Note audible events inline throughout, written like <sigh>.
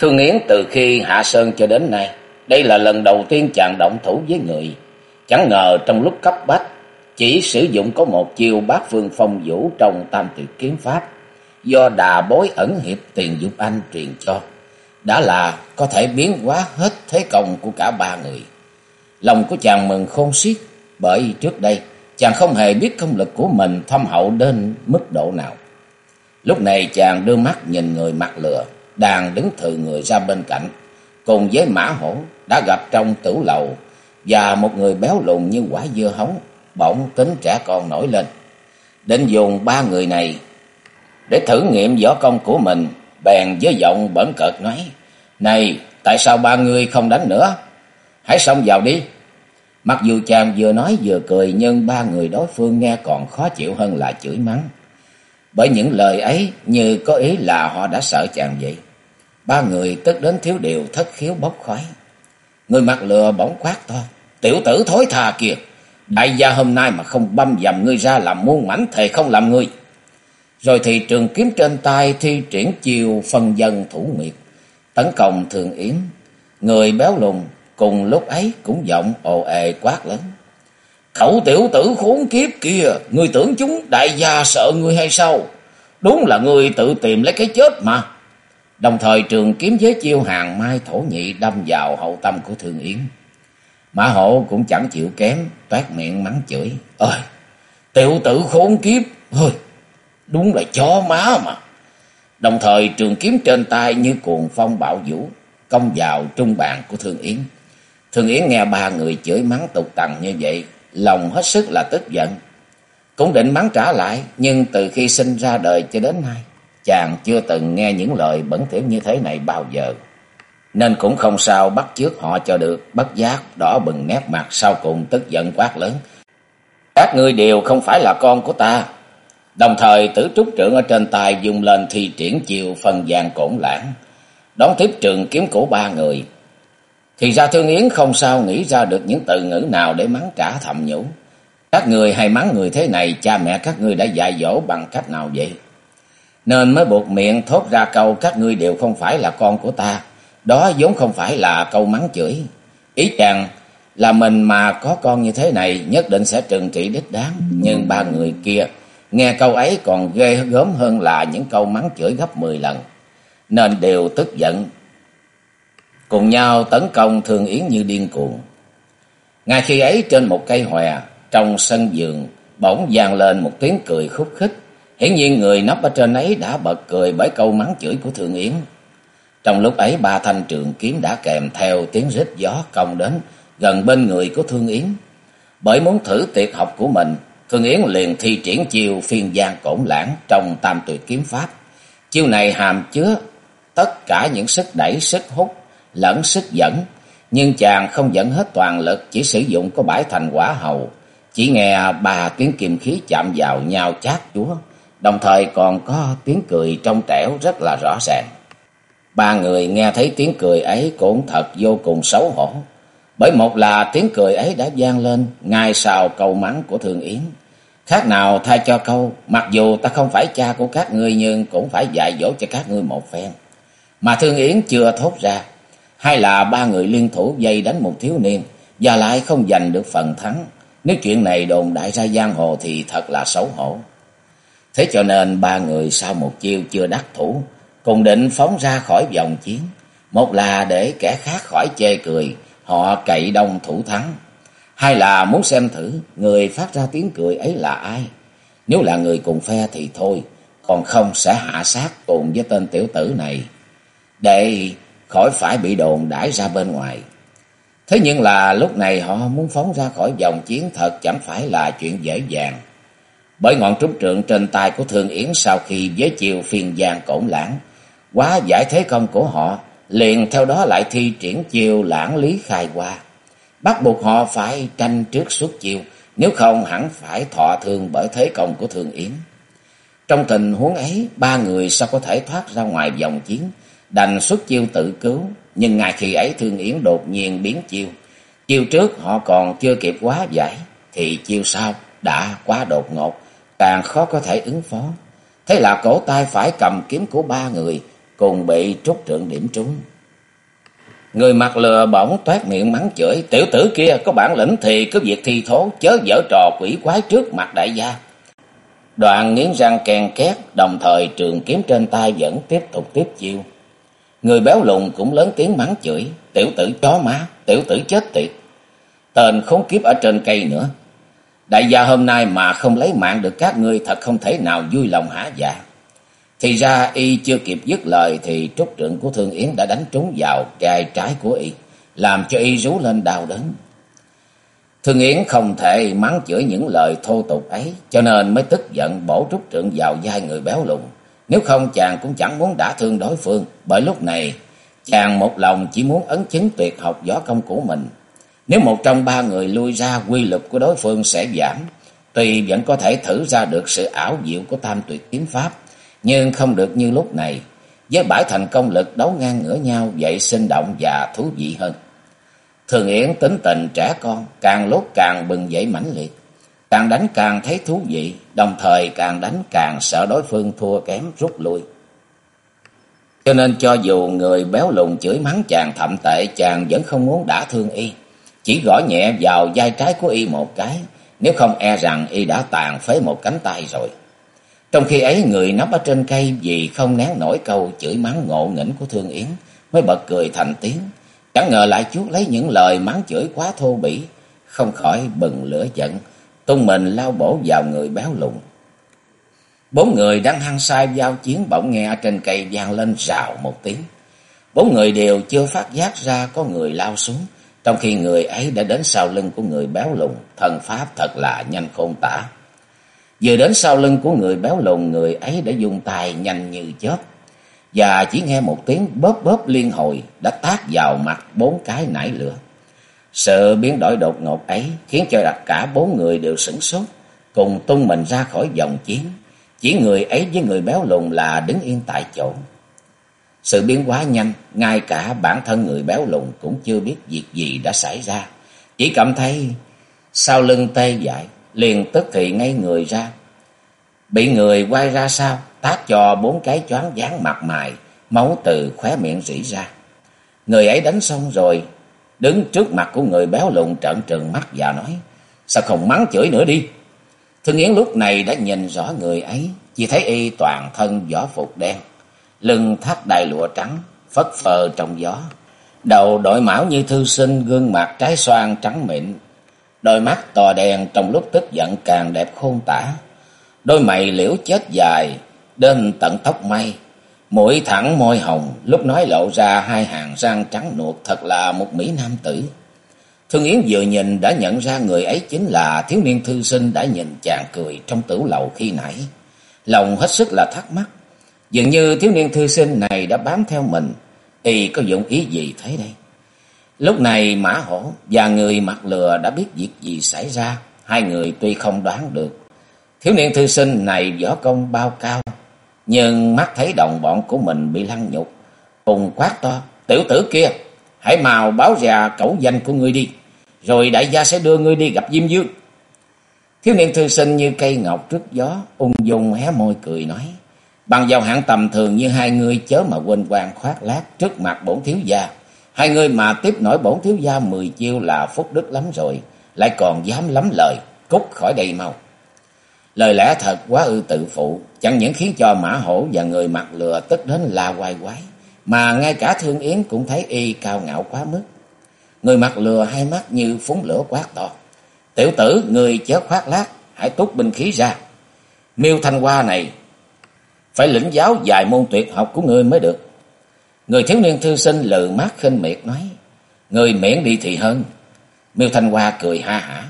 Thương Yến từ khi hạ sơn cho đến nay, đây là lần đầu tiên chàng động thủ với người. Chẳng ngờ trong lúc cấp bách, chỉ sử dụng có một chiêu bát phương phong vũ trong tam tuyệt kiếm pháp, do đà bối ẩn hiệp tiền giúp anh truyền cho. Đã là có thể biến hóa hết thế công của cả ba người. Lòng của chàng mừng khôn xiết, bởi trước đây chàng không hề biết công lực của mình thâm hậu đến mức độ nào. Lúc này chàng đưa mắt nhìn người mặt lừa, đang đứng thừ người ra bên cạnh, cùng với mã hổ đã gặp trong tửu lầu và một người béo lùn như quả dưa hấu, bỗng tính trẻ con nổi lên. Định dùng ba người này để thử nghiệm võ công của mình, bèn với giọng bẩn cợt nói, Này, tại sao ba người không đánh nữa? Hãy xông vào đi. Mặc dù chàng vừa nói vừa cười, nhưng ba người đối phương nghe còn khó chịu hơn là chửi mắng. Bởi những lời ấy như có ý là họ đã sợ chàng vậy. Ba người tức đến thiếu điều thất khiếu bốc khói. Người mặt lừa bỗng quát to. Tiểu tử thối thà kìa. Đại gia hôm nay mà không băm dầm ngươi ra làm muôn mảnh thề không làm ngươi. Rồi thì trường kiếm trên tay thi triển chiều phân dân thủ nguyệt. Tấn công thường yến. Người béo lùn cùng lúc ấy cũng giọng ồ ề quát lớn. Khẩu tiểu tử khốn kiếp kia, ngươi tưởng chúng đại gia sợ ngươi hay sao? Đúng là ngươi tự tìm lấy cái chết mà. Đồng thời trường kiếm giới chiêu hàng mai thổ nhị đâm vào hậu tâm của Thương Yến. Mã hộ cũng chẳng chịu kém, toát miệng mắng chửi. Ơi, tiểu tử khốn kiếp, ơi, đúng là chó má mà. Đồng thời trường kiếm trên tay như cuồng phong bạo vũ, công vào trung bàn của Thương Yến. Thương Yến nghe ba người chửi mắng tục tằn như vậy, lòng hết sức là tức giận. Cũng định mắng trả lại, nhưng từ khi sinh ra đời cho đến nay, chàng chưa từng nghe những lời bẩn thỉu như thế này bao giờ. Nên cũng không sao bắt chước họ cho được, bất giác, đỏ bừng nét mặt sau cùng tức giận quát lớn. Các ngươi đều không phải là con của ta. Đồng thời tử trúc trưởng ở trên tay dùng lên thi triển chiều phần vàng cổn lãng, đón tiếp trường kiếm của ba người. Thì ra Thương Yến không sao nghĩ ra được những từ ngữ nào để mắng trả thầm nhũ Các người hay mắng người thế này, cha mẹ các ngươi đã dạy dỗ bằng cách nào vậy? Nên mới buộc miệng thốt ra câu các ngươi đều không phải là con của ta. Đó vốn không phải là câu mắng chửi. Ý chàng là mình mà có con như thế này nhất định sẽ trừng trị đích đáng. Nhưng ba người kia nghe câu ấy còn ghê gớm hơn là những câu mắng chửi gấp 10 lần. Nên đều tức giận. Cùng nhau tấn công Thương Yến như điên cuồng. Ngay khi ấy trên một cây hòe, trong sân vườn, bỗng vang lên một tiếng cười khúc khích. Hiển nhiên người nấp ở trên ấy đã bật cười bởi câu mắng chửi của Thương Yến. Trong lúc ấy ba thanh trường kiếm đã kèm theo tiếng rít gió công đến gần bên người của Thương Yến. Bởi muốn thử tuyệt học của mình, Thương Yến liền thi triển chiêu phiên giang cổn lãng trong tam tuyệt kiếm pháp. Chiêu này hàm chứa tất cả những sức đẩy, sức hút, lẫn sức dẫn. Nhưng chàng không dẫn hết toàn lực, chỉ sử dụng có bãi thành quả hầu. Chỉ nghe ba tiếng kiềm khí chạm vào nhau chát chúa đồng thời còn có tiếng cười trong trẻo rất là rõ ràng. Ba người nghe thấy tiếng cười ấy cũng thật vô cùng xấu hổ, bởi một là tiếng cười ấy đã vang lên ngay sau câu mắng của Thường Yến. Khác nào thay cho câu, mặc dù ta không phải cha của các ngươi nhưng cũng phải dạy dỗ cho các ngươi một phen. Mà Thương Yến chưa thốt ra, hay là ba người liên thủ dây đánh một thiếu niên và lại không giành được phần thắng. Nếu chuyện này đồn đại ra giang hồ thì thật là xấu hổ. Thế cho nên ba người sau một chiêu chưa đắc thủ, cùng định phóng ra khỏi vòng chiến. Một là để kẻ khác khỏi chê cười, họ cậy đông thủ thắng. Hai là muốn xem thử người phát ra tiếng cười ấy là ai. Nếu là người cùng phe thì thôi, còn không sẽ hạ sát cùng với tên tiểu tử này. Để khỏi phải bị đồn đãi ra bên ngoài. Thế nhưng là lúc này họ muốn phóng ra khỏi vòng chiến thật chẳng phải là chuyện dễ dàng. Bởi ngọn trúc trượng trên tay của thường Yến sau khi giới chiều phiền giang cổn lãng, quá giải thế công của họ, liền theo đó lại thi triển chiều lãng lý khai qua. Bắt buộc họ phải tranh trước suốt chiều, nếu không hẳn phải thọ thương bởi thế công của thường Yến. Trong tình huống ấy, ba người sao có thể thoát ra ngoài vòng chiến, đành xuất chiêu tự cứu, nhưng ngay khi ấy Thương Yến đột nhiên biến chiêu. Chiêu trước họ còn chưa kịp quá giải, thì chiêu sau đã quá đột ngột, càng khó có thể ứng phó. Thế là cổ tay phải cầm kiếm của ba người, cùng bị trúc trượng điểm trúng. Người mặt lừa bỗng toát miệng mắng chửi, tiểu tử kia có bản lĩnh thì cứ việc thi thố, chớ dở trò quỷ quái trước mặt đại gia. Đoạn nghiến răng kèn két, đồng thời trường kiếm trên tay vẫn tiếp tục tiếp chiêu. Người béo lùn cũng lớn tiếng mắng chửi, tiểu tử chó má, tiểu tử chết tiệt. Tên khốn kiếp ở trên cây nữa. Đại gia hôm nay mà không lấy mạng được các ngươi thật không thể nào vui lòng hả dạ. Thì ra y chưa kịp dứt lời thì trúc trượng của Thương Yến đã đánh trúng vào gai trái của y, làm cho y rú lên đau đớn. Thương Yến không thể mắng chửi những lời thô tục ấy, cho nên mới tức giận bổ trúc trượng vào vai người béo lùn. Nếu không chàng cũng chẳng muốn đả thương đối phương, bởi lúc này chàng một lòng chỉ muốn ấn chứng tuyệt học võ công của mình. Nếu một trong ba người lui ra, quy lực của đối phương sẽ giảm, tuy vẫn có thể thử ra được sự ảo diệu của tam tuyệt kiếm pháp, nhưng không được như lúc này. Với bãi thành công lực đấu ngang ngửa nhau, vậy sinh động và thú vị hơn. Thường Yến tính tình trẻ con, càng lúc càng bừng dậy mãnh liệt. Càng đánh càng thấy thú vị, đồng thời càng đánh càng sợ đối phương thua kém rút lui. Cho nên cho dù người béo lùn chửi mắng chàng thậm tệ, chàng vẫn không muốn đả thương y. Chỉ gõ nhẹ vào vai trái của y một cái, nếu không e rằng y đã tàn phế một cánh tay rồi. Trong khi ấy người nấp ở trên cây vì không nén nổi câu chửi mắng ngộ nghĩnh của Thương Yến, mới bật cười thành tiếng. Chẳng ngờ lại chuốt lấy những lời mắng chửi quá thô bỉ, không khỏi bừng lửa giận, tung mình lao bổ vào người béo lùn. Bốn người đang hăng say giao chiến bỗng nghe trên cây vang lên rào một tiếng. Bốn người đều chưa phát giác ra có người lao xuống, trong khi người ấy đã đến sau lưng của người béo lùn, thần pháp thật là nhanh khôn tả. Vừa đến sau lưng của người béo lùn, người ấy đã dùng tay nhanh như chớp. Và chỉ nghe một tiếng bóp bóp liên hồi đã tác vào mặt bốn cái nải lửa. Sự biến đổi đột ngột ấy khiến cho tất cả bốn người đều sửng sốt, cùng tung mình ra khỏi vòng chiến. Chỉ người ấy với người béo lùn là đứng yên tại chỗ. Sự biến hóa nhanh, ngay cả bản thân người béo lùn cũng chưa biết việc gì đã xảy ra. Chỉ cảm thấy sau lưng tê dại, liền tức thì ngay người ra. Bị người quay ra sau, tác cho bốn cái choáng dáng mặt mày, máu từ khóe miệng rỉ ra. Người ấy đánh xong rồi, đứng trước mặt của người béo lùn trợn trừng mắt và nói, sao không mắng chửi nữa đi. Thương Yến lúc này đã nhìn rõ người ấy, chỉ thấy y toàn thân võ phục đen, lưng thắt đài lụa trắng, phất phơ trong gió. Đầu đội mão như thư sinh, gương mặt trái xoan trắng mịn, đôi mắt to đen trong lúc tức giận càng đẹp khôn tả. Đôi mày liễu chết dài, đến tận tóc mây, mũi thẳng môi hồng, lúc nói lộ ra hai hàng răng trắng nuột thật là một mỹ nam tử. Thương Yến vừa nhìn đã nhận ra người ấy chính là thiếu niên thư sinh đã nhìn chàng cười trong tửu lầu khi nãy. Lòng hết sức là thắc mắc, dường như thiếu niên thư sinh này đã bám theo mình, y có dụng ý gì thế đây? Lúc này Mã Hổ và người mặt lừa đã biết việc gì xảy ra, hai người tuy không đoán được. Thiếu niên thư sinh này võ công bao cao, nhưng mắt thấy đồng bọn của mình bị lăng nhục, cùng quát to, tiểu tử kia, hãy mau báo ra cẩu danh của ngươi đi, rồi đại gia sẽ đưa ngươi đi gặp Diêm Dương. Thiếu niên thư sinh như cây ngọc trước gió, ung dung hé môi cười nói, bằng vào hạng tầm thường như hai người chớ mà quên quan khoát lát trước mặt bổn thiếu gia. Hai người mà tiếp nổi bổn thiếu gia mười chiêu là phúc đức lắm rồi, lại còn dám lắm lời, cút khỏi đây mau. Lời lẽ thật quá ư tự phụ, chẳng những khiến cho mã hổ và người mặt lừa tức đến la quay quái, mà ngay cả thương yến cũng thấy y cao ngạo quá mức. Người mặt lừa hai mắt như phúng lửa quát to. Tiểu tử, người chớ khoác lác, hãy tút binh khí ra. Miêu Thanh Hoa này, phải lĩnh giáo vài môn tuyệt học của ngươi mới được. Người thiếu niên thư sinh lừ mắt khinh miệt nói. Người miễn đi thì hơn. Miêu Thanh Hoa cười ha hả.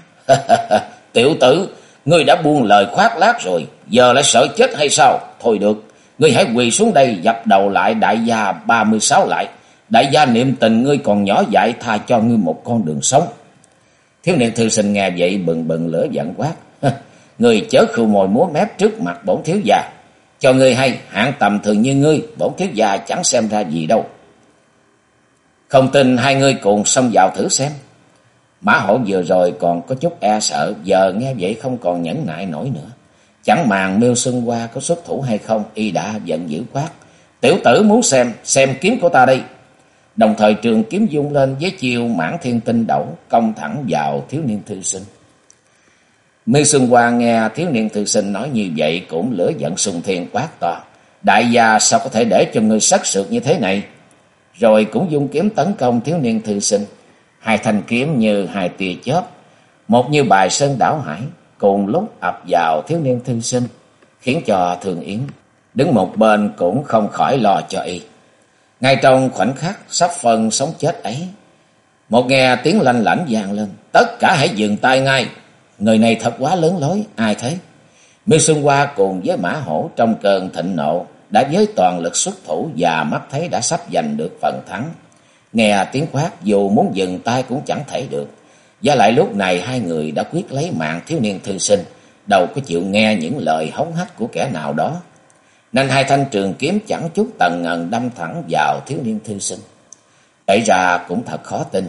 Tiểu tử, Ngươi đã buông lời khoác lác rồi, giờ lại sợ chết hay sao? Thôi được, ngươi hãy quỳ xuống đây dập đầu lại đại gia ba mươi sáu lại. Đại gia niệm tình ngươi còn nhỏ dại tha cho ngươi một con đường sống. Thiếu niên thư sinh nghe vậy bừng bừng lửa giận quát. Người chớ khưu mồi múa mép trước mặt bổn thiếu gia. Cho ngươi hay, hạng tầm thường như ngươi, bổn thiếu gia chẳng xem ra gì đâu. Không tin hai ngươi cùng xông vào thử xem. Mã hổ vừa rồi còn có chút e sợ, giờ nghe vậy không còn nhẫn nại nổi nữa. Chẳng màng miêu xuân qua có xuất thủ hay không, y đã giận dữ quát. Tiểu tử muốn xem, xem kiếm của ta đi Đồng thời trường kiếm dung lên với chiều mãn thiên tinh đẩu, công thẳng vào thiếu niên thư sinh. Miêu Xuân Hoa nghe thiếu niên thư sinh nói như vậy cũng lửa giận sùng thiên quát to. Đại gia sao có thể để cho người sắc sượt như thế này? Rồi cũng dung kiếm tấn công thiếu niên thư sinh. Hai thanh kiếm như hai tia chớp, một như bài sơn đảo hải, cùng lúc ập vào thiếu niên thư sinh, khiến cho Thường Yến đứng một bên cũng không khỏi lo cho y. Ngay trong khoảnh khắc sắp phân sống chết ấy, một nghe tiếng lanh lảnh vang lên, tất cả hãy dừng tay ngay. Người này thật quá lớn lối, ai thế? Miêu Xuân Hoa cùng với Mã Hổ trong cơn thịnh nộ đã với toàn lực xuất thủ và mắt thấy đã sắp giành được phần thắng. Nghe tiếng quát dù muốn dừng tay cũng chẳng thể được. Và lại lúc này hai người đã quyết lấy mạng thiếu niên thư sinh, đâu có chịu nghe những lời hống hách của kẻ nào đó. Nên hai thanh trường kiếm chẳng chút tần ngần đâm thẳng vào thiếu niên thư sinh. Kể ra cũng thật khó tin.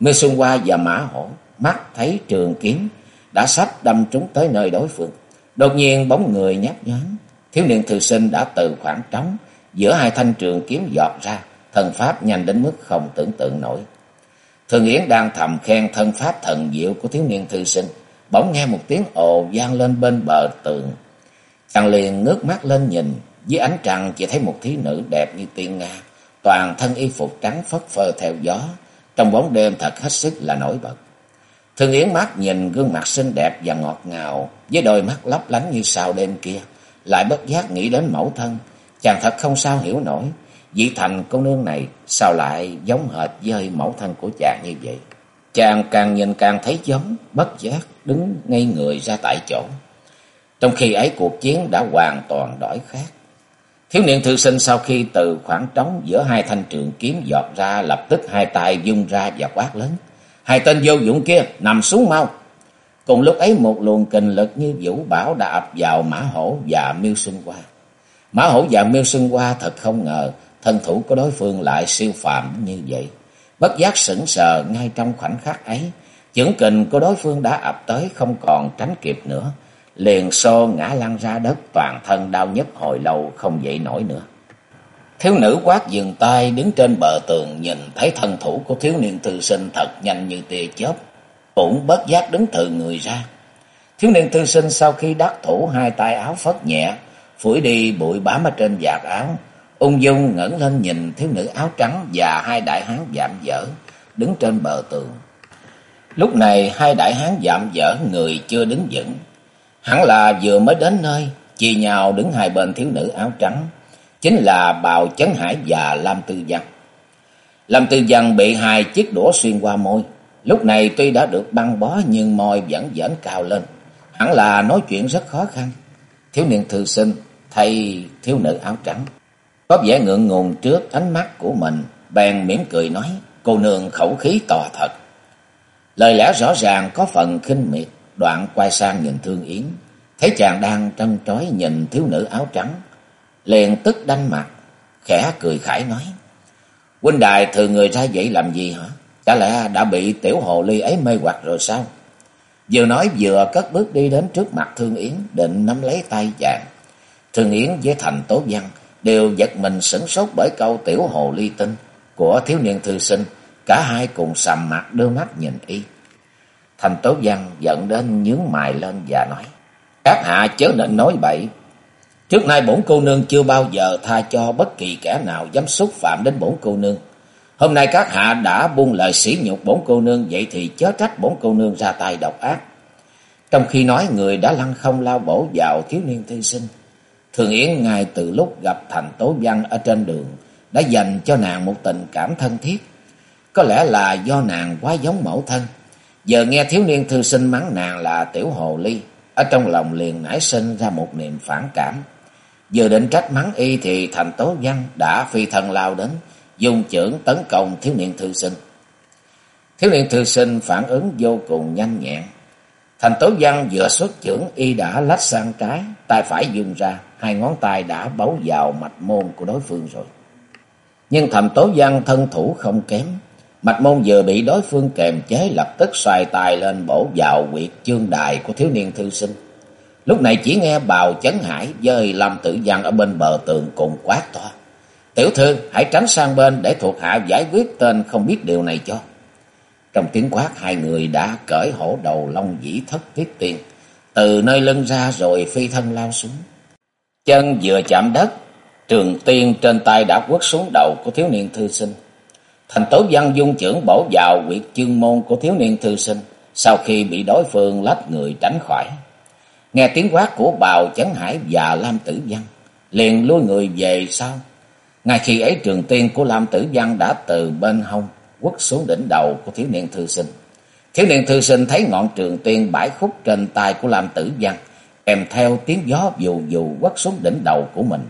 mưa Xuân Hoa và Mã Hổ mắt thấy trường kiếm đã sắp đâm trúng tới nơi đối phương. Đột nhiên bóng người nhấp nhoáng, thiếu niên thư sinh đã từ khoảng trống giữa hai thanh trường kiếm giọt ra, thần pháp nhanh đến mức không tưởng tượng nổi. Thường Yến đang thầm khen thân pháp thần diệu của thiếu niên thư sinh, bỗng nghe một tiếng ồ vang lên bên bờ tường. Chàng liền ngước mắt lên nhìn, dưới ánh trăng chỉ thấy một thiếu nữ đẹp như tiên nga, toàn thân y phục trắng phất phơ theo gió, trong bóng đêm thật hết sức là nổi bật. Thường Yến mắt nhìn gương mặt xinh đẹp và ngọt ngào, với đôi mắt lấp lánh như sao đêm kia, lại bất giác nghĩ đến mẫu thân, chàng thật không sao hiểu nổi, vị thành cô nương này sao lại giống hệt với mẫu thân của chàng như vậy. Chàng càng nhìn càng thấy giống, bất giác đứng ngay người ra tại chỗ. Trong khi ấy cuộc chiến đã hoàn toàn đổi khác. Thiếu niên thư sinh sau khi từ khoảng trống giữa hai thanh trường kiếm giọt ra lập tức hai tay dung ra và quát lớn. Hai tên vô dụng kia nằm xuống mau. Cùng lúc ấy một luồng kình lực như vũ bảo đã ập vào Mã Hổ và Miêu Xuân Hoa. Mã Hổ và Miêu Xuân Hoa thật không ngờ thân thủ của đối phương lại siêu phàm như vậy. Bất giác sững sờ ngay trong khoảnh khắc ấy, chưởng kình của đối phương đã ập tới không còn tránh kịp nữa, liền xô ngã lăn ra đất toàn thân đau nhức hồi lâu không dậy nổi nữa. Thiếu nữ quát dừng tay đứng trên bờ tường nhìn thấy thân thủ của thiếu niên thư sinh thật nhanh như tia chớp, cũng bất giác đứng từ người ra. Thiếu niên thư sinh sau khi đắc thủ hai tay áo phất nhẹ, phủi đi bụi bám ở trên vạt áo, ung dung ngẩng lên nhìn thiếu nữ áo trắng và hai đại hán dạm dở đứng trên bờ tường. Lúc này hai đại hán dạm dở người chưa đứng vững, hẳn là vừa mới đến nơi, chì nhào đứng hai bên thiếu nữ áo trắng, chính là Bào Chấn Hải và Lam Tư Văn. Lam Tư Văn bị hai chiếc đũa xuyên qua môi, lúc này tuy đã được băng bó nhưng môi vẫn vẫn cao lên, hẳn là nói chuyện rất khó khăn. Thiếu niên thư sinh thay thiếu nữ áo trắng có vẻ ngượng ngùng trước ánh mắt của mình, bèn mỉm cười nói, cô nương khẩu khí to thật. Lời lẽ rõ ràng có phần khinh miệt, đoạn quay sang nhìn Thương Yến, thấy chàng đang trân trói nhìn thiếu nữ áo trắng, liền tức đanh mặt, khẽ cười khải nói, huynh đài thừa người ra vậy làm gì hả? Chả lẽ đã bị tiểu hồ ly ấy mê hoặc rồi sao? Vừa nói vừa cất bước đi đến trước mặt Thương Yến, định nắm lấy tay chàng. Thương Yến với thành tố văn, đều giật mình sửng sốt bởi câu tiểu hồ ly tinh của thiếu niên thư sinh, cả hai cùng sầm mặt đưa mắt nhìn y. Thành Tố Văn giận đến nhướng mày lên và nói: "Các hạ chớ nên nói bậy. Trước nay bổn cô nương chưa bao giờ tha cho bất kỳ kẻ nào dám xúc phạm đến bổn cô nương. Hôm nay các hạ đã buông lời sỉ nhục bổn cô nương, vậy thì chớ trách bổn cô nương ra tay độc ác." Trong khi nói người đã lăn không lao bổ vào thiếu niên thư sinh. Thường Yến ngay từ lúc gặp Thành Tố Văn ở trên đường đã dành cho nàng một tình cảm thân thiết. Có lẽ là do nàng quá giống mẫu thân. Giờ nghe thiếu niên thư sinh mắng nàng là tiểu hồ ly, ở trong lòng liền nảy sinh ra một niềm phản cảm. Vừa định trách mắng y thì thành tố văn đã phi thân lao đến, dùng chưởng tấn công thiếu niên thư sinh. Thiếu niên thư sinh phản ứng vô cùng nhanh nhẹn. Thành tố văn vừa xuất chưởng y đã lách sang trái, tay phải dùng ra, hai ngón tay đã bấu vào mạch môn của đối phương rồi. Nhưng thành tố văn thân thủ không kém, Mạch môn vừa bị đối phương kềm chế lập tức xoay tay lên bổ vào quyệt chương đài của thiếu niên thư sinh. Lúc này chỉ nghe bào chấn hải dơi Lâm Tử Văn ở bên bờ tường cùng quát to. Tiểu thư hãy tránh sang bên để thuộc hạ giải quyết tên không biết điều này cho. Trong tiếng quát hai người đã cởi hổ đầu long dĩ thất tiết tiền. Từ nơi lưng ra rồi phi thân lao xuống. Chân vừa chạm đất, trường tiên trên tay đã quất xuống đầu của thiếu niên thư sinh. Thành tố văn dung trưởng bổ vào quyệt chương môn của thiếu niên thư sinh, sau khi bị đối phương lách người tránh khỏi. Nghe tiếng quát của bào chấn hải và Lam Tử Văn, liền lui người về sau. Ngay khi ấy trường tiên của Lam Tử Văn đã từ bên hông quất xuống đỉnh đầu của thiếu niên thư sinh. Thiếu niên thư sinh thấy ngọn trường tiên bãi khúc trên tay của Lam Tử Văn, kèm theo tiếng gió dù dù quất xuống đỉnh đầu của mình.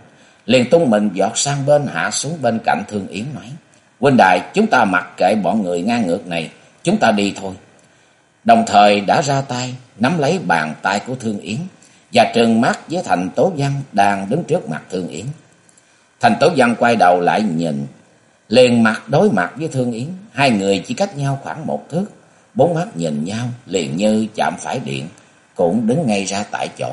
Liền tung mình giọt sang bên hạ xuống bên cạnh Thương Yến nói. Huynh đại, chúng ta mặc kệ bọn người ngang ngược này, chúng ta đi thôi. Đồng thời đã ra tay, nắm lấy bàn tay của Thương Yến, và trừng mắt với Thành Tố Văn đang đứng trước mặt Thương Yến. Thành Tố Văn quay đầu lại nhìn, liền mặt đối mặt với Thương Yến, hai người chỉ cách nhau khoảng một thước, bốn mắt nhìn nhau liền như chạm phải điện, cũng đứng ngay ra tại chỗ.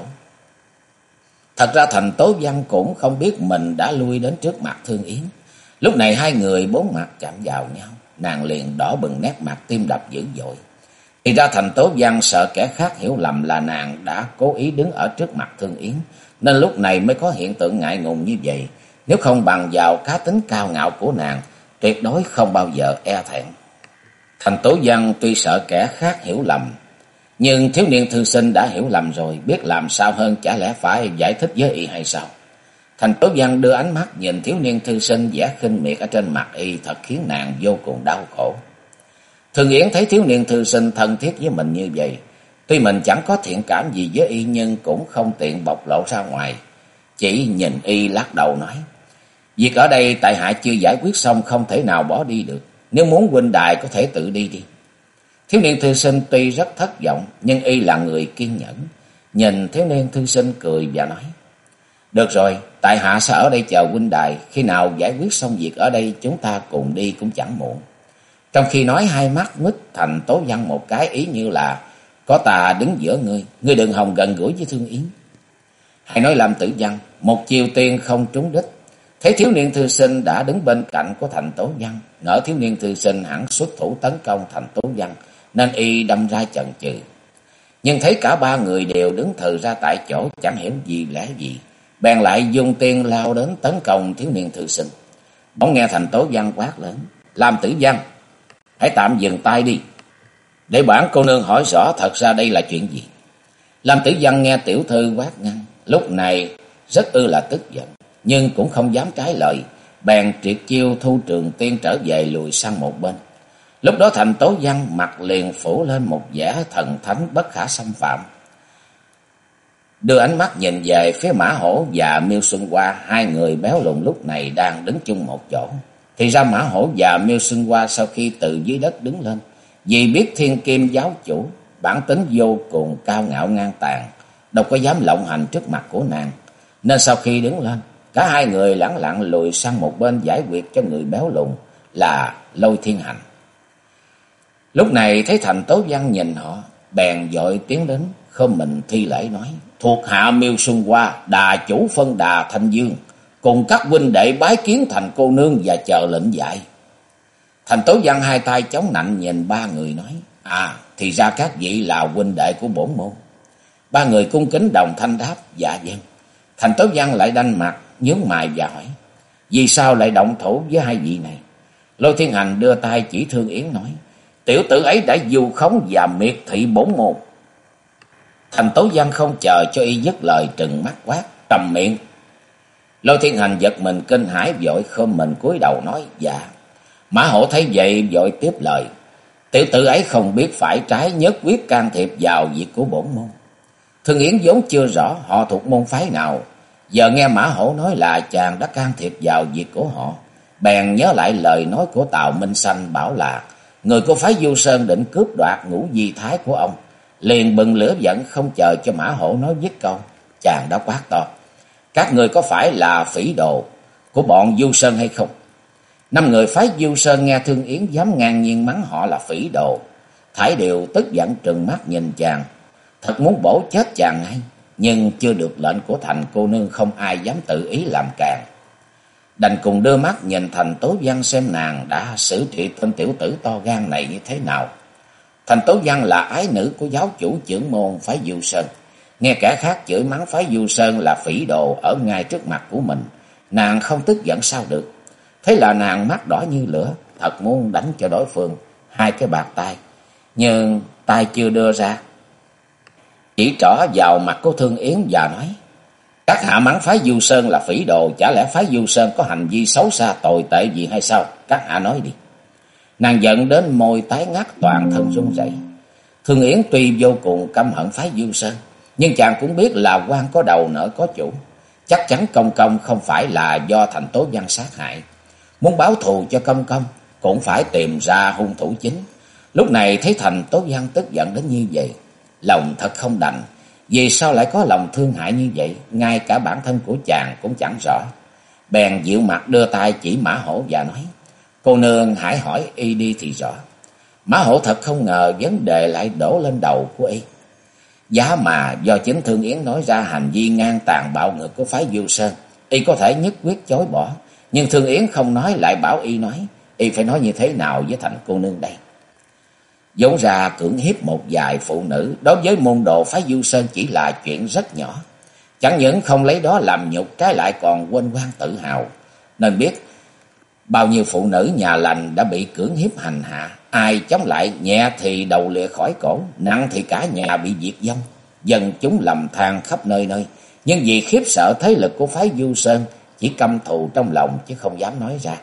Thật ra Thành Tố Văn cũng không biết mình đã lui đến trước mặt Thương Yến. Lúc này hai người bốn mặt chạm vào nhau, nàng liền đỏ bừng nét mặt tim đập dữ dội. Thì ra thành tố văn sợ kẻ khác hiểu lầm là nàng đã cố ý đứng ở trước mặt Thương Yến, nên lúc này mới có hiện tượng ngại ngùng như vậy. Nếu không bằng vào cá tính cao ngạo của nàng, tuyệt đối không bao giờ e thẹn. Thành tố văn tuy sợ kẻ khác hiểu lầm, nhưng thiếu niên thư sinh đã hiểu lầm rồi, biết làm sao hơn chả lẽ phải giải thích với y hay sao? Thành Tố Văn đưa ánh mắt nhìn thiếu niên thư sinh giả khinh miệt ở trên mặt y thật khiến nàng vô cùng đau khổ. Thường Yến thấy thiếu niên thư sinh thân thiết với mình như vậy. Tuy mình chẳng có thiện cảm gì với y nhưng cũng không tiện bộc lộ ra ngoài. Chỉ nhìn y lắc đầu nói. Việc ở đây tại hạ chưa giải quyết xong không thể nào bỏ đi được. Nếu muốn huynh đài có thể tự đi đi. Thiếu niên thư sinh tuy rất thất vọng nhưng y là người kiên nhẫn. Nhìn thiếu niên thư sinh cười và nói. Được rồi, tại hạ sẽ ở đây chờ huynh đài, khi nào giải quyết xong việc ở đây chúng ta cùng đi cũng chẳng muộn. Trong khi nói hai mắt mít thành tố văn một cái ý như là có ta đứng giữa ngươi, ngươi đừng hòng gần gũi với thương yến. Hãy nói làm tử văn, một chiều tiên không trúng đích. Thấy thiếu niên thư sinh đã đứng bên cạnh của thành tố văn, ngỡ thiếu niên thư sinh hẳn xuất thủ tấn công thành tố văn, nên y đâm ra chần chừ. Nhưng thấy cả ba người đều đứng thừ ra tại chỗ chẳng hiểu gì lẽ gì bèn lại dùng tiền lao đến tấn công thiếu niên thư sinh. Bỗng nghe thành tố văn quát lớn, làm tử văn, hãy tạm dừng tay đi, để bản cô nương hỏi rõ thật ra đây là chuyện gì. Làm tử văn nghe tiểu thư quát ngăn, lúc này rất ư là tức giận, nhưng cũng không dám trái lời, bèn triệt chiêu thu trường tiên trở về lùi sang một bên. Lúc đó thành tố văn mặt liền phủ lên một vẻ thần thánh bất khả xâm phạm đưa ánh mắt nhìn về phía Mã Hổ và Miêu Xuân Hoa, hai người béo lùn lúc này đang đứng chung một chỗ. Thì ra Mã Hổ và Miêu Xuân Hoa sau khi từ dưới đất đứng lên, vì biết Thiên Kim giáo chủ, bản tính vô cùng cao ngạo ngang tàn, đâu có dám lộng hành trước mặt của nàng, nên sau khi đứng lên, cả hai người lẳng lặng lùi sang một bên giải quyết cho người béo lùn là Lôi Thiên Hành. Lúc này thấy Thành Tố Văn nhìn họ, bèn dội tiến đến, không mình thi lễ nói: thuộc hạ miêu xuân hoa đà chủ phân đà thanh dương cùng các huynh đệ bái kiến thành cô nương và chờ lệnh dạy. Thành tố văn hai tay chống nạnh nhìn ba người nói à thì ra các vị là huynh đệ của bổn môn. Ba người cung kính đồng thanh đáp dạ vâng. Thành tố văn lại đanh mặt nhướng mày và hỏi vì sao lại động thủ với hai vị này? Lôi thiên hành đưa tay chỉ thương yến nói tiểu tử ấy đã du khống và miệt thị bổn môn. Thành tố văn không chờ cho y dứt lời trừng mắt quát, trầm miệng. Lôi thiên hành giật mình kinh hãi vội khom mình cúi đầu nói dạ. Mã hổ thấy vậy vội tiếp lời. Tiểu tử ấy không biết phải trái nhất quyết can thiệp vào việc của bổn môn. Thương Yến vốn chưa rõ họ thuộc môn phái nào, giờ nghe Mã Hổ nói là chàng đã can thiệp vào việc của họ, bèn nhớ lại lời nói của Tào Minh Sanh bảo là người của phái Du Sơn định cướp đoạt ngũ di thái của ông, liền bừng lửa giận không chờ cho Mã Hổ nói dứt câu, chàng đã quát to: "Các người có phải là phỉ đồ của bọn Du Sơn hay không?" Năm người phái Du Sơn nghe Thương Yến dám ngang nhiên mắng họ là phỉ đồ, thải đều tức giận trừng mắt nhìn chàng, thật muốn bổ chết chàng ngay, nhưng chưa được lệnh của thành cô nương không ai dám tự ý làm càng. Đành cùng đưa mắt nhìn thành tố văn xem nàng đã xử trị tên tiểu tử to gan này như thế nào. Thành tố văn là ái nữ của giáo chủ trưởng môn phái Du Sơn. Nghe kẻ khác chửi mắng phái Du Sơn là phỉ đồ ở ngay trước mặt của mình. Nàng không tức giận sao được. Thế là nàng mắt đỏ như lửa, thật muốn đánh cho đối phương hai cái bàn tay. Nhưng tay chưa đưa ra. Chỉ trỏ vào mặt của Thương Yến và nói, các hạ mắng phái Du Sơn là phỉ đồ, chả lẽ phái Du Sơn có hành vi xấu xa tồi tệ gì hay sao? Các hạ nói đi. Nàng giận đến môi tái ngắt toàn thân run rẩy. Thương Yến tuy vô cùng căm hận phái Du Sơn, nhưng chàng cũng biết là quan có đầu nợ có chủ. Chắc chắn công công không phải là do thành tố văn sát hại. Muốn báo thù cho công công, cũng phải tìm ra hung thủ chính. Lúc này thấy thành tố văn tức giận đến như vậy. Lòng thật không đành, vì sao lại có lòng thương hại như vậy, ngay cả bản thân của chàng cũng chẳng rõ. Bèn dịu mặt đưa tay chỉ Mã Hổ và nói, cô nương hãy hỏi y đi thì rõ. Mã Hổ thật không ngờ vấn đề lại đổ lên đầu của y. Giá mà do chính Thương Yến nói ra hành vi ngang tàn bạo ngược của phái Du Sơn, y có thể nhất quyết chối bỏ. Nhưng Thương Yến không nói lại bảo y nói, y phải nói như thế nào với thành cô nương đây. Dẫu ra cưỡng hiếp một vài phụ nữ đối với môn đồ phái Du Sơn chỉ là chuyện rất nhỏ. Chẳng những không lấy đó làm nhục trái lại còn quên quan tự hào. Nên biết bao nhiêu phụ nữ nhà lành đã bị cưỡng hiếp hành hạ. Ai chống lại nhẹ thì đầu lìa khỏi cổ, nặng thì cả nhà bị diệt vong. Dân chúng lầm than khắp nơi nơi. Nhưng vì khiếp sợ thế lực của phái Du Sơn chỉ căm thù trong lòng chứ không dám nói ra.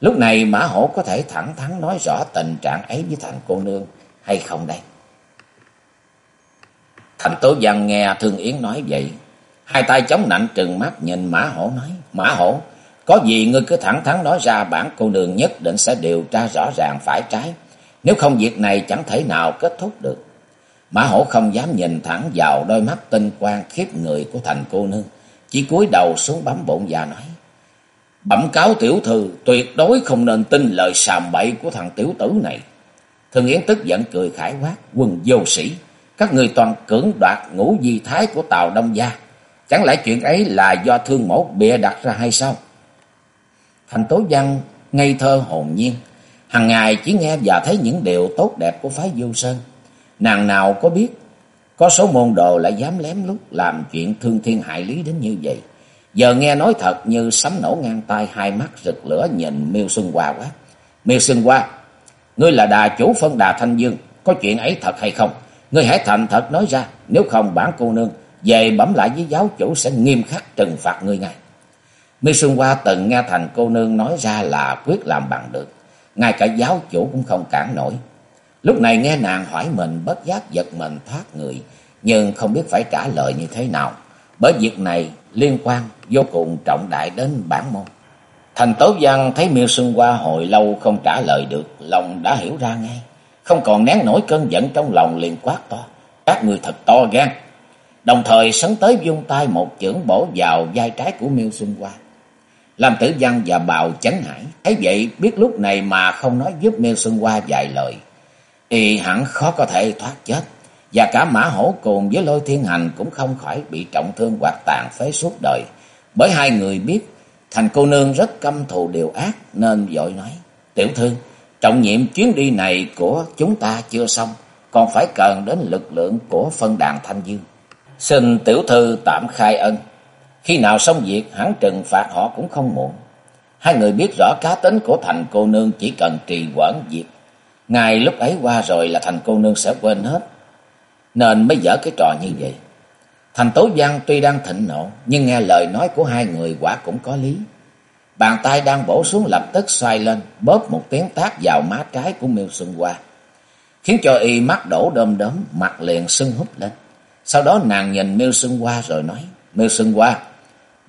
Lúc này Mã Hổ có thể thẳng thắn nói rõ tình trạng ấy với thành cô nương hay không đây? Thành Tố Văn nghe Thương Yến nói vậy. Hai tay chống nạnh trừng mắt nhìn Mã Hổ nói. Mã Hổ, có gì ngươi cứ thẳng thắn nói ra bản cô nương nhất định sẽ điều tra rõ ràng phải trái. Nếu không việc này chẳng thể nào kết thúc được. Mã Hổ không dám nhìn thẳng vào đôi mắt tinh quang khiếp người của thành cô nương. Chỉ cúi đầu xuống bấm bụng và nói. Bẩm cáo tiểu thư tuyệt đối không nên tin lời sàm bậy của thằng tiểu tử này. Thường Yến tức giận cười khải quát, quân vô sĩ. Các người toàn cưỡng đoạt ngũ di thái của Tàu Đông Gia. Chẳng lẽ chuyện ấy là do thương mẫu bịa đặt ra hay sao? Thành Tố Văn ngây thơ hồn nhiên. Hằng ngày chỉ nghe và thấy những điều tốt đẹp của phái Du Sơn. Nàng nào có biết có số môn đồ lại dám lém lút làm chuyện thương thiên hại lý đến như vậy. Giờ nghe nói thật như sấm nổ ngang tay hai mắt rực lửa nhìn Miêu Xuân Hoa quá. Miêu Xuân Hoa, ngươi là đà chủ phân đà Thanh Dương, có chuyện ấy thật hay không? Ngươi hãy thành thật nói ra, nếu không bản cô nương về bẩm lại với giáo chủ sẽ nghiêm khắc trừng phạt ngươi ngay. Miêu Xuân Hoa từng nghe thành cô nương nói ra là quyết làm bằng được, ngay cả giáo chủ cũng không cản nổi. Lúc này nghe nàng hỏi mình bất giác giật mình thoát người, nhưng không biết phải trả lời như thế nào. Bởi việc này liên quan vô cùng trọng đại đến bản môn. Thành Tố Văn thấy Miêu Xuân Hoa hồi lâu không trả lời được, lòng đã hiểu ra ngay. Không còn nén nổi cơn giận trong lòng liền quát to. Các người thật to gan. Đồng thời sấn tới vung tay một chưởng bổ vào vai trái của Miêu Xuân Hoa. Làm tử văn và bào chấn hải. Thấy vậy biết lúc này mà không nói giúp Miêu Xuân Hoa vài lời. Y hẳn khó có thể thoát chết. Và cả mã hổ cùng với lôi thiên hành cũng không khỏi bị trọng thương hoặc tàn phế suốt đời. Bởi hai người biết thành cô nương rất căm thù điều ác nên vội nói. Tiểu thư, trọng nhiệm chuyến đi này của chúng ta chưa xong. Còn phải cần đến lực lượng của phân đàn Thanh Dương. Xin tiểu thư tạm khai ân. Khi nào xong việc hắn trừng phạt họ cũng không muộn. Hai người biết rõ cá tính của thành cô nương chỉ cần trì quẩn việc. Ngày lúc ấy qua rồi là thành cô nương sẽ quên hết nên mới dở cái trò như vậy. Thành Tố Văn tuy đang thịnh nộ, nhưng nghe lời nói của hai người quả cũng có lý. Bàn tay đang bổ xuống lập tức xoay lên, bóp một tiếng tác vào má trái của Miêu Xuân Hoa, khiến cho y mắt đổ đơm đớm, mặt liền sưng húp lên. Sau đó nàng nhìn Miêu Xuân Hoa rồi nói, Miêu Xuân Hoa,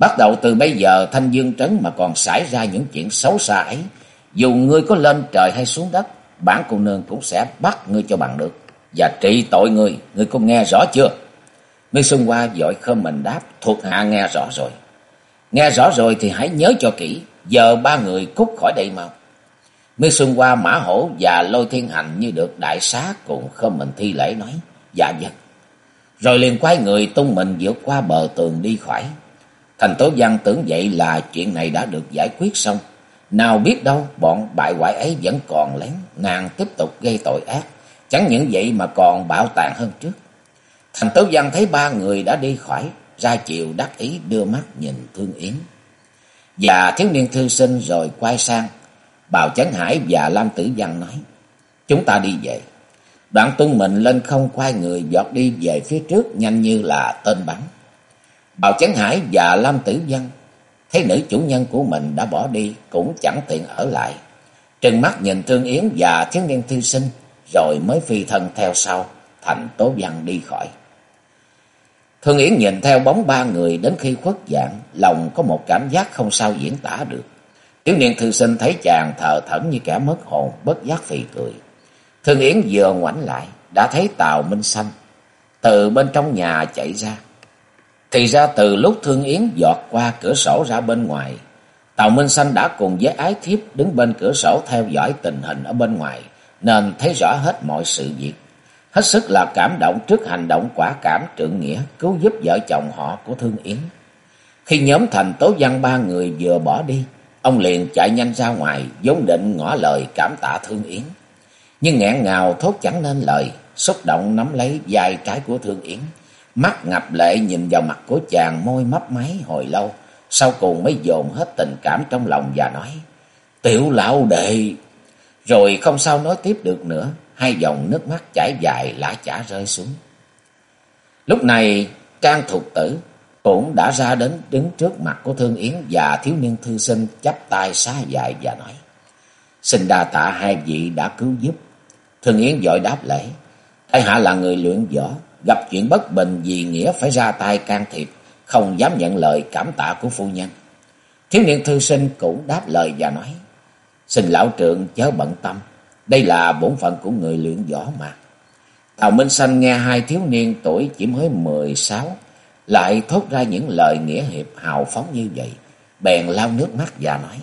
bắt đầu từ bây giờ Thanh Dương Trấn mà còn xảy ra những chuyện xấu xa ấy, dù ngươi có lên trời hay xuống đất, bản cô nương cũng sẽ bắt ngươi cho bằng được và trị tội ngươi, ngươi có nghe rõ chưa? Miêu Xuân Hoa dội khơm mình đáp, thuộc hạ nghe rõ rồi. Nghe rõ rồi thì hãy nhớ cho kỹ, giờ ba người cút khỏi đây mau. Miêu Xuân Hoa mã hổ và lôi thiên hành như được đại xá cùng khơm mình thi lễ nói, dạ dân. Rồi liền quay người tung mình vượt qua bờ tường đi khỏi. Thành Tố Văn tưởng vậy là chuyện này đã được giải quyết xong. Nào biết đâu bọn bại hoại ấy vẫn còn lén, nàng tiếp tục gây tội ác. Chẳng những vậy mà còn bạo tàn hơn trước. Thành Tố Văn thấy ba người đã đi khỏi, ra chiều đắc ý đưa mắt nhìn Thương Yến. Và thiếu niên thư sinh rồi quay sang, Bào Chấn Hải và Lam Tử Văn nói, chúng ta đi về. Đoạn tung mình lên không quay người giọt đi về phía trước nhanh như là tên bắn. Bào Chấn Hải và Lam Tử Văn thấy nữ chủ nhân của mình đã bỏ đi cũng chẳng tiện ở lại. Trừng mắt nhìn Thương Yến và thiếu niên thư sinh rồi mới phi thân theo sau, thành tố văn đi khỏi. Thương Yến nhìn theo bóng ba người đến khi khuất dạng, lòng có một cảm giác không sao diễn tả được. Thiếu niên thư sinh thấy chàng thờ thẫn như kẻ mất hồn, bất giác phì cười. Thương Yến vừa ngoảnh lại, đã thấy Tào Minh Xanh từ bên trong nhà chạy ra. Thì ra từ lúc Thương Yến giọt qua cửa sổ ra bên ngoài, Tào Minh Xanh đã cùng với ái thiếp đứng bên cửa sổ theo dõi tình hình ở bên ngoài, nên thấy rõ hết mọi sự việc. Hết sức là cảm động trước hành động quả cảm trượng nghĩa cứu giúp vợ chồng họ của Thương Yến. Khi nhóm thành tố văn ba người vừa bỏ đi, ông liền chạy nhanh ra ngoài, vốn định ngỏ lời cảm tạ Thương Yến. Nhưng nghẹn ngào thốt chẳng nên lời, xúc động nắm lấy vai trái của Thương Yến. Mắt ngập lệ nhìn vào mặt của chàng môi mấp máy hồi lâu, sau cùng mới dồn hết tình cảm trong lòng và nói, Tiểu lão đệ, rồi không sao nói tiếp được nữa, hai dòng nước mắt chảy dài lã chả rơi xuống. Lúc này, Trang Thục Tử cũng đã ra đến đứng trước mặt của Thương Yến và thiếu niên thư sinh chắp tay xá dài và nói. Xin đa tạ hai vị đã cứu giúp. Thương Yến dội đáp lễ. Tại hạ là người luyện võ, gặp chuyện bất bình vì nghĩa phải ra tay can thiệp, không dám nhận lời cảm tạ của phu nhân. Thiếu niên thư sinh cũng đáp lời và nói. Xin lão trượng chớ bận tâm, đây là bổn phận của người luyện võ mà. Tào Minh sanh nghe hai thiếu niên tuổi chỉ mới mười sáu lại thốt ra những lời nghĩa hiệp hào phóng như vậy, bèn lau nước mắt và nói: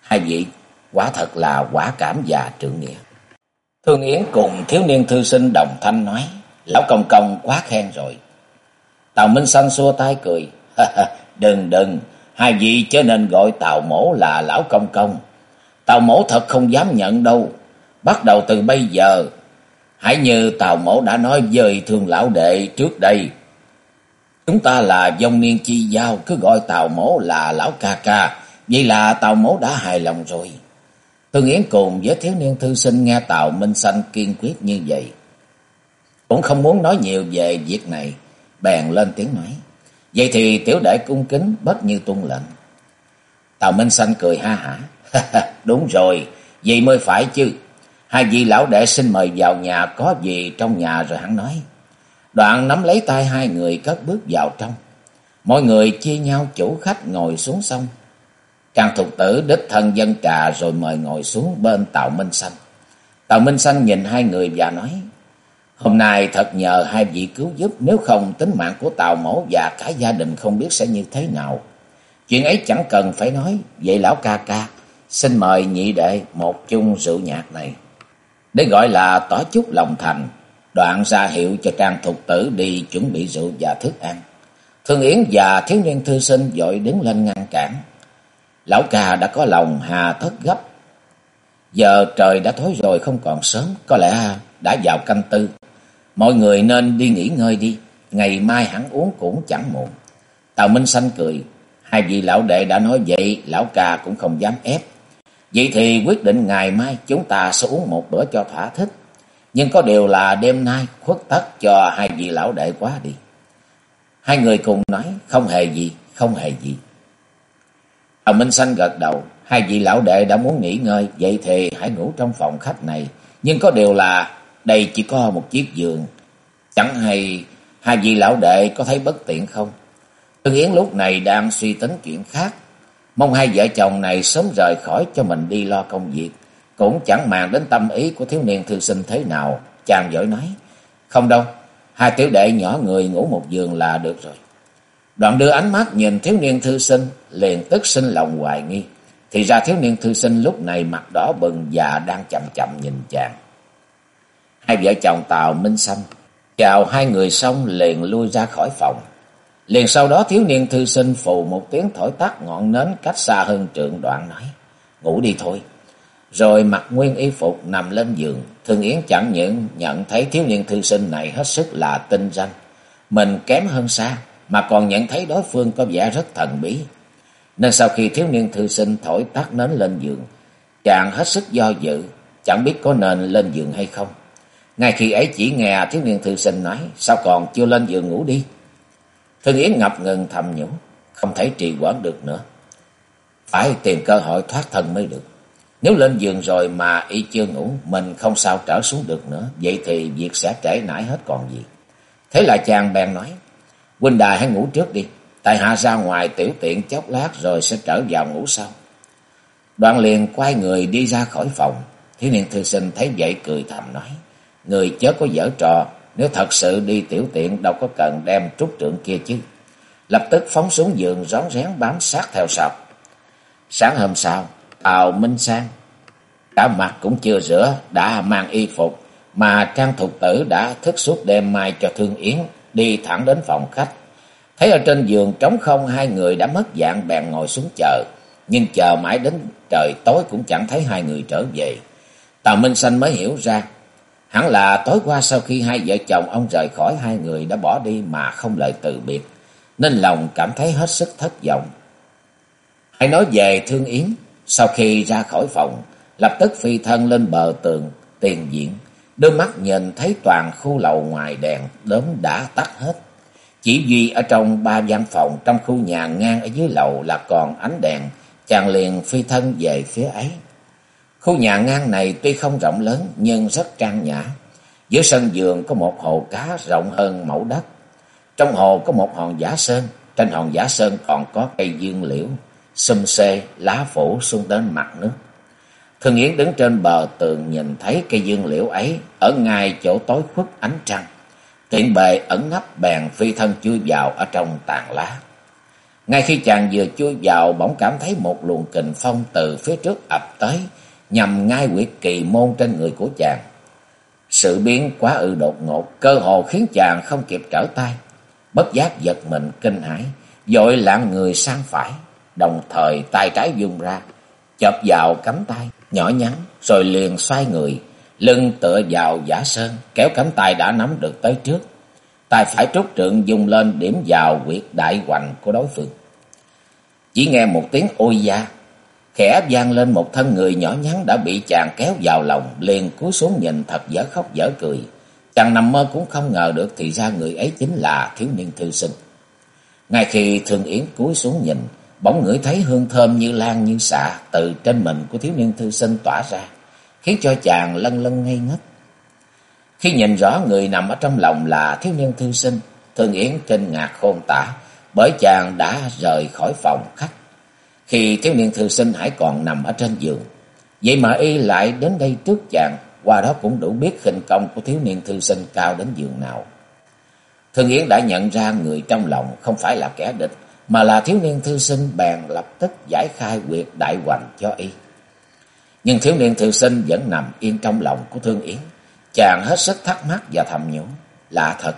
"Hai vị quả thật là quả cảm và trượng nghĩa." Thương Yến cùng thiếu niên thư sinh đồng thanh nói: "Lão công công quá khen rồi." Tào Minh Xanh xua tay cười: <laughs> "Đừng đừng, hai vị chớ nên gọi Tào Mỗ là lão công công." Tào mẫu thật không dám nhận đâu. Bắt đầu từ bây giờ, hãy như Tào mẫu đã nói với thương lão đệ trước đây. Chúng ta là dòng niên chi giao, cứ gọi Tào mẫu là lão ca ca. Vậy là Tào mẫu đã hài lòng rồi. Tương Yến cùng với thiếu niên thư sinh nghe Tào Minh Xanh kiên quyết như vậy. Cũng không muốn nói nhiều về việc này, bèn lên tiếng nói. Vậy thì tiểu đệ cung kính bất như tuân lệnh. Tào Minh Xanh cười ha hả. Đúng rồi, vậy mới phải chứ. Hai vị lão đệ xin mời vào nhà có gì trong nhà rồi hắn nói. Đoạn nắm lấy tay hai người cất bước vào trong. Mọi người chia nhau chủ khách ngồi xuống xong. Càng thục tử đích thân dân trà rồi mời ngồi xuống bên Tào Minh Xanh. Tào Minh Xanh nhìn hai người và nói. Hôm nay thật nhờ hai vị cứu giúp nếu không tính mạng của Tào Mẫu và cả gia đình không biết sẽ như thế nào. Chuyện ấy chẳng cần phải nói, vậy lão ca ca, xin mời nhị đệ một chung rượu nhạc này. Để gọi là tỏ chút lòng thành, đoạn ra hiệu cho Trang Thục Tử đi chuẩn bị rượu và thức ăn. Thương Yến và thiếu niên thư sinh dội đứng lên ngăn cản. Lão ca đã có lòng hà thất gấp. Giờ trời đã tối rồi không còn sớm, có lẽ đã vào canh tư. Mọi người nên đi nghỉ ngơi đi, ngày mai hẳn uống cũng chẳng muộn. Tào Minh Xanh cười, hai vị lão đệ đã nói vậy, lão ca cũng không dám ép. Vậy thì quyết định ngày mai chúng ta sẽ uống một bữa cho thỏa thích. Nhưng có điều là đêm nay khuất tất cho hai vị lão đệ quá đi. Hai người cùng nói không hề gì, không hề gì. Tào Minh Xanh gật đầu, hai vị lão đệ đã muốn nghỉ ngơi, vậy thì hãy ngủ trong phòng khách này. Nhưng có điều là đây chỉ có một chiếc giường, chẳng hay Hai vị lão đệ có thấy bất tiện không? Thương Yến lúc này đang suy tính chuyện khác. Mong hai vợ chồng này sớm rời khỏi cho mình đi lo công việc. Cũng chẳng màng đến tâm ý của thiếu niên thư sinh thế nào. Chàng giỏi nói. Không đâu, hai tiểu đệ nhỏ người ngủ một giường là được rồi. Đoạn đưa ánh mắt nhìn thiếu niên thư sinh, liền tức sinh lòng hoài nghi. Thì ra thiếu niên thư sinh lúc này mặt đỏ bừng và đang chậm chậm nhìn chàng. Hai vợ chồng Tào Minh Sâm chào hai người xong liền lui ra khỏi phòng. Liền sau đó thiếu niên thư sinh phù một tiếng thổi tắt ngọn nến cách xa hơn trượng đoạn nói. Ngủ đi thôi. Rồi mặc nguyên y phục nằm lên giường. Thương Yến chẳng những nhận thấy thiếu niên thư sinh này hết sức là tinh danh. Mình kém hơn xa mà còn nhận thấy đối phương có vẻ rất thần bí. Nên sau khi thiếu niên thư sinh thổi tắt nến lên giường, chàng hết sức do dự, chẳng biết có nên lên giường hay không. Ngay khi ấy chỉ nghe thiếu niên thư sinh nói, sao còn chưa lên giường ngủ đi. Thương Yến ngập ngừng thầm nhủ, không thể trì hoãn được nữa. Phải tìm cơ hội thoát thân mới được. Nếu lên giường rồi mà y chưa ngủ, mình không sao trở xuống được nữa. Vậy thì việc sẽ trễ nải hết còn gì. Thế là chàng bèn nói, huynh đài hãy ngủ trước đi. Tại hạ ra ngoài tiểu tiện chốc lát rồi sẽ trở vào ngủ sau. Đoạn liền quay người đi ra khỏi phòng. Thiếu niên thư sinh thấy vậy cười thầm nói, người chớ có dở trò, nếu thật sự đi tiểu tiện đâu có cần đem trúc trượng kia chứ. Lập tức phóng xuống giường rón rén bám sát theo sọc Sáng hôm sau, Tào Minh Sang, cả mặt cũng chưa rửa, đã mang y phục, mà Trang Thục Tử đã thức suốt đêm mai cho Thương Yến, đi thẳng đến phòng khách. Thấy ở trên giường trống không hai người đã mất dạng bèn ngồi xuống chờ, nhưng chờ mãi đến trời tối cũng chẳng thấy hai người trở về. Tào Minh Xanh mới hiểu ra, hẳn là tối qua sau khi hai vợ chồng ông rời khỏi hai người đã bỏ đi mà không lời từ biệt, nên lòng cảm thấy hết sức thất vọng. Hãy nói về Thương Yến, sau khi ra khỏi phòng, lập tức phi thân lên bờ tường, tiền diện, đôi mắt nhìn thấy toàn khu lầu ngoài đèn đốm đã tắt hết. Chỉ duy ở trong ba gian phòng trong khu nhà ngang ở dưới lầu là còn ánh đèn, chàng liền phi thân về phía ấy. Khu nhà ngang này tuy không rộng lớn nhưng rất trang nhã. Giữa sân vườn có một hồ cá rộng hơn mẫu đất. Trong hồ có một hòn giả sơn, trên hòn giả sơn còn có cây dương liễu, xum xê, lá phủ xuống đến mặt nước. Thường Yến đứng trên bờ tường nhìn thấy cây dương liễu ấy ở ngay chỗ tối khuất ánh trăng. Tiện bề ẩn nấp bèn phi thân chui vào ở trong tàn lá. Ngay khi chàng vừa chui vào bỗng cảm thấy một luồng kình phong từ phía trước ập tới nhằm ngay quyệt kỳ môn trên người của chàng. Sự biến quá ư đột ngột, cơ hồ khiến chàng không kịp trở tay. Bất giác giật mình kinh hãi, dội lạng người sang phải, đồng thời tay trái dùng ra, chộp vào cánh tay nhỏ nhắn, rồi liền xoay người, lưng tựa vào giả sơn, kéo cánh tay đã nắm được tới trước. Tay phải trúc trượng dùng lên điểm vào quyệt đại hoành của đối phương. Chỉ nghe một tiếng ôi da, khẽ vang lên một thân người nhỏ nhắn đã bị chàng kéo vào lòng, liền cúi xuống nhìn thật dở khóc dở cười. Chàng nằm mơ cũng không ngờ được thì ra người ấy chính là thiếu niên thư sinh. Ngay khi Thương Yến cúi xuống nhìn, bỗng ngửi thấy hương thơm như lan như xạ từ trên mình của thiếu niên thư sinh tỏa ra, khiến cho chàng lân lân ngây ngất. Khi nhìn rõ người nằm ở trong lòng là thiếu niên thư sinh, Thương Yến kinh ngạc khôn tả, bởi chàng đã rời khỏi phòng khách. Khi thiếu niên thư sinh hãy còn nằm ở trên giường, vậy mà y lại đến đây trước chàng, qua đó cũng đủ biết khinh công của thiếu niên thư sinh cao đến giường nào. Thương Yến đã nhận ra người trong lòng không phải là kẻ địch, mà là thiếu niên thư sinh bèn lập tức giải khai quyệt đại hoành cho y. Nhưng thiếu niên thư sinh vẫn nằm yên trong lòng của Thương Yến. Chàng hết sức thắc mắc và thầm nhủ. Lạ thật,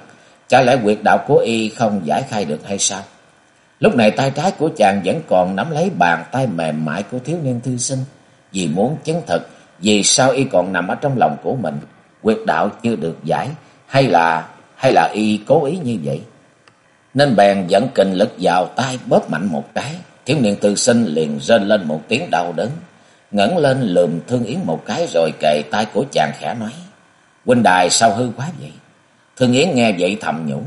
chả lẽ quyệt đạo của y không giải khai được hay sao? Lúc này tay trái của chàng vẫn còn nắm lấy bàn tay mềm mại của thiếu niên thư sinh. Vì muốn chứng thực, vì sao y còn nằm ở trong lòng của mình? Quyệt đạo chưa được giải, hay là hay là y cố ý như vậy? Nên bèn dẫn kình lực vào tay bóp mạnh một cái. Thiếu niên thư sinh liền rên lên một tiếng đau đớn. ngẩng lên lườm Thương Yến một cái rồi kề tay của chàng khẽ nói. Huynh đài sao hư quá vậy? Thương Yến nghe vậy thầm nhủ.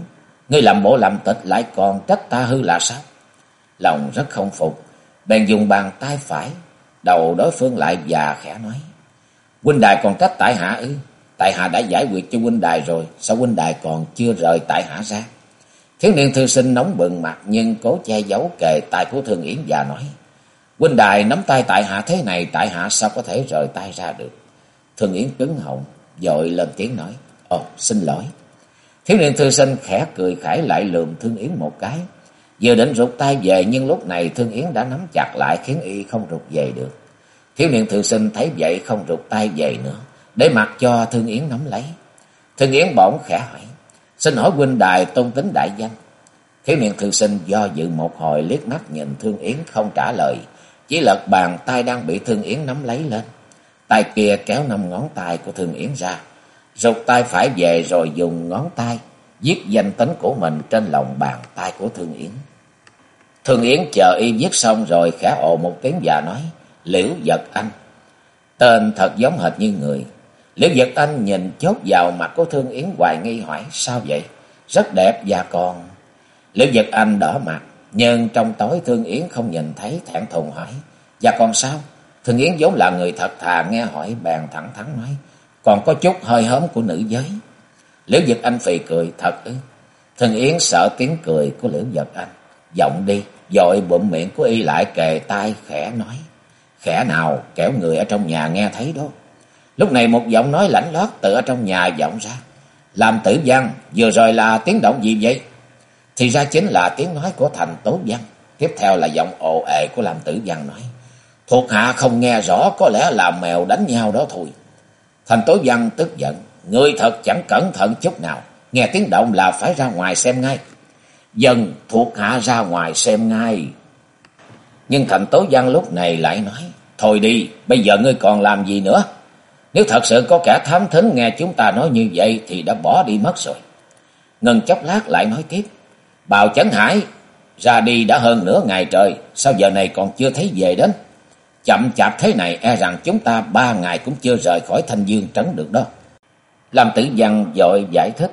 Ngươi làm bộ làm tịch lại còn trách ta hư là sao? Lòng rất không phục. Bèn dùng bàn tay phải. Đầu đối phương lại già khẽ nói. Huynh đài còn trách tại hạ ư? tại hạ đã giải quyết cho huynh đài rồi, sao huynh đài còn chưa rời tại hạ ra? Thiếu niên thư sinh nóng bừng mặt nhưng cố che giấu kề tay của Thương Yến và nói. Huynh đài nắm tay tại hạ thế này, tại hạ sao có thể rời tay ra được? Thương Yến cứng họng, dội lên tiếng nói. Ồ, xin lỗi. Thiếu niên thư sinh khẽ cười khải lại lườm Thương Yến một cái. Vừa định rụt tay về nhưng lúc này Thương Yến đã nắm chặt lại khiến y không rụt về được. Thiếu niên thư sinh thấy vậy không rụt tay về nữa, để mặc cho Thương Yến nắm lấy. Thương Yến bỗng khẽ hỏi, xin hỏi huynh đài tôn tính đại danh. Thiếu niên thư sinh do dự một hồi liếc mắt nhìn Thương Yến không trả lời, chỉ lật bàn tay đang bị Thương Yến nắm lấy lên. Tay kia kéo năm ngón tay của Thương Yến ra, rụt tay phải về rồi dùng ngón tay viết danh tính của mình trên lòng bàn tay của Thương Yến. Thương Yến chờ y viết xong rồi khẽ ồ một tiếng và nói, Liễu Giật Anh. Tên thật giống hệt như người. Liễu Giật Anh nhìn chốt vào mặt của Thương Yến hoài nghi hỏi, sao vậy? Rất đẹp và còn... Liễu Giật Anh đỏ mặt, nhưng trong tối Thương Yến không nhìn thấy thẹn thùng hỏi, và còn sao? Thương Yến vốn là người thật thà nghe hỏi bèn thẳng thắn nói, còn có chút hơi hớm của nữ giới. Liễu dật Anh phì cười, thật ư. Thương Yến sợ tiếng cười của Liễu dật Anh. Giọng đi, dội bụm miệng của y lại kề tai khẽ nói. Khẽ nào, kẻo người ở trong nhà nghe thấy đó. Lúc này một giọng nói lãnh lót từ ở trong nhà vọng ra. Làm tử văn, vừa rồi là tiếng động gì vậy? Thì ra chính là tiếng nói của thành tố văn. Tiếp theo là giọng ồ ệ của làm tử văn nói. Thuộc hạ không nghe rõ, có lẽ là mèo đánh nhau đó thôi. Thành tố văn tức giận. người thật chẳng cẩn thận chút nào. Nghe tiếng động là phải ra ngoài xem ngay. Dần thuộc hạ ra ngoài xem ngay. Nhưng thành tố văn lúc này lại nói. Thôi đi, bây giờ ngươi còn làm gì nữa? Nếu thật sự có kẻ thám thính nghe chúng ta nói như vậy thì đã bỏ đi mất rồi. Ngân chốc lát lại nói tiếp. Bào Chấn Hải, ra đi đã hơn nửa ngày trời, sao giờ này còn chưa thấy về đến? Chậm chạp thế này e rằng chúng ta ba ngày cũng chưa rời khỏi thanh dương trấn được đó. Làm tử văn dội giải thích.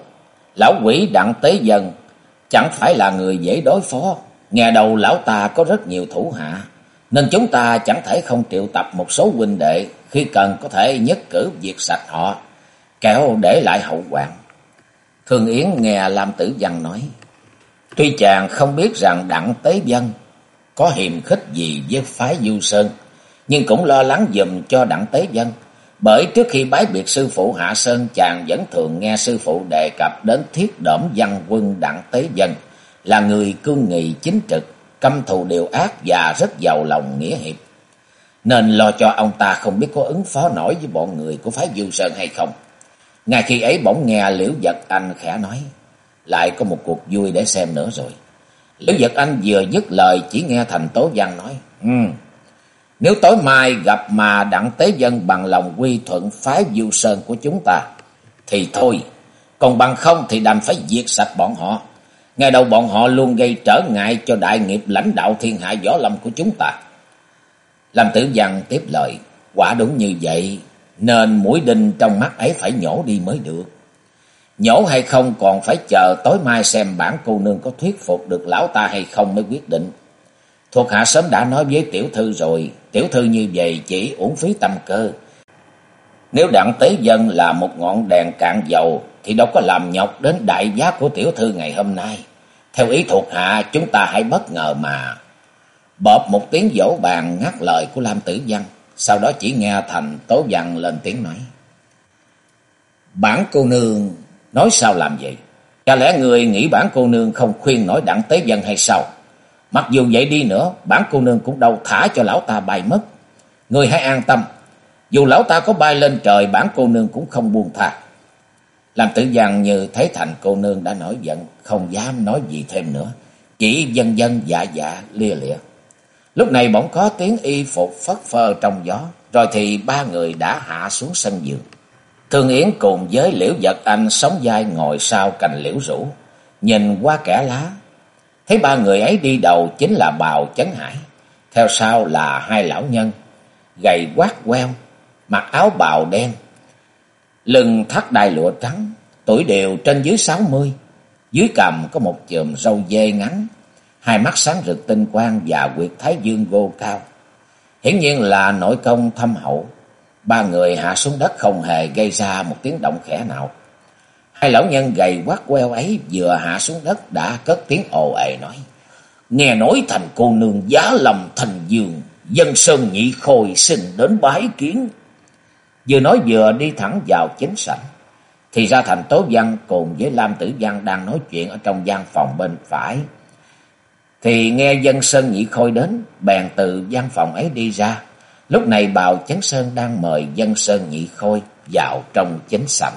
Lão quỷ đặng tế dân chẳng phải là người dễ đối phó. Nghe đầu lão ta có rất nhiều thủ hạ. Nên chúng ta chẳng thể không triệu tập một số huynh đệ khi cần có thể nhất cử diệt sạch họ, kéo để lại hậu hoạn. Thường Yến nghe Lam Tử Văn nói, tuy chàng không biết rằng Đặng Tế Dân có hiềm khích gì với phái Du Sơn, nhưng cũng lo lắng dùm cho Đặng Tế Dân, bởi trước khi bái biệt sư phụ Hạ Sơn chàng vẫn thường nghe sư phụ đề cập đến thiết đổm văn quân Đặng Tế Dân, là người cương nghị chính trực, căm thù điều ác và rất giàu lòng nghĩa hiệp. Nên lo cho ông ta không biết có ứng phó nổi với bọn người của phái Du Sơn hay không. Ngay khi ấy bỗng nghe Liễu Giật Anh khẽ nói, lại có một cuộc vui để xem nữa rồi. Liễu Giật Anh vừa dứt lời chỉ nghe Thành Tố Văn nói, Ừ, nếu tối mai gặp mà đặng tế dân bằng lòng quy thuận phái Du Sơn của chúng ta, thì thôi, còn bằng không thì đành phải diệt sạch bọn họ. Ngày đầu bọn họ luôn gây trở ngại cho đại nghiệp lãnh đạo thiên hạ võ lâm của chúng ta. Làm tử văn tiếp lời, quả đúng như vậy, nên mũi đinh trong mắt ấy phải nhổ đi mới được. Nhổ hay không còn phải chờ tối mai xem bản cô nương có thuyết phục được lão ta hay không mới quyết định. Thuộc hạ sớm đã nói với tiểu thư rồi, tiểu thư như vậy chỉ uổng phí tâm cơ. Nếu đặng tế dân là một ngọn đèn cạn dầu, thì đâu có làm nhọc đến đại giá của tiểu thư ngày hôm nay. Theo ý thuộc hạ, chúng ta hãy bất ngờ mà. Bọp một tiếng vỗ bàn ngắt lời của Lam Tử Văn, sau đó chỉ nghe thành tố văn lên tiếng nói. Bản cô nương nói sao làm vậy? Chả lẽ người nghĩ bản cô nương không khuyên nổi đặng tế dân hay sao? Mặc dù vậy đi nữa, bản cô nương cũng đâu thả cho lão ta bay mất. Người hãy an tâm, dù lão ta có bay lên trời, bản cô nương cũng không buông tha. Làm tử văn như thấy thành cô nương đã nổi giận, không dám nói gì thêm nữa. Chỉ dân dân dạ dạ lia lịa. Lúc này bỗng có tiếng y phục phất phơ trong gió, rồi thì ba người đã hạ xuống sân giường. Thương Yến cùng với Liễu Giật Anh sống dai ngồi sau cành liễu rủ, nhìn qua kẻ lá. Thấy ba người ấy đi đầu chính là Bào Chấn Hải, theo sau là hai lão nhân, gầy quát queo, mặc áo bào đen, lưng thắt đai lụa trắng, tuổi đều trên dưới sáu mươi, dưới cằm có một chùm râu dê ngắn, hai mắt sáng rực tinh quang và quyệt thái dương gô cao. Hiển nhiên là nội công thâm hậu, Ba người hạ xuống đất không hề gây ra một tiếng động khẽ nào. Hai lão nhân gầy quát queo ấy vừa hạ xuống đất đã cất tiếng ồ ề nói. Nghe nói thành cô nương giá lầm thành giường, dân sơn nhị khôi xin đến bái kiến. Vừa nói vừa đi thẳng vào chính sảnh. Thì ra thành tố văn cùng với Lam Tử Văn đang nói chuyện ở trong gian phòng bên phải. Thì nghe dân sơn nhị khôi đến, bèn từ gian phòng ấy đi ra. Lúc này bào chấn sơn đang mời dân sơn nhị khôi vào trong chính sảnh.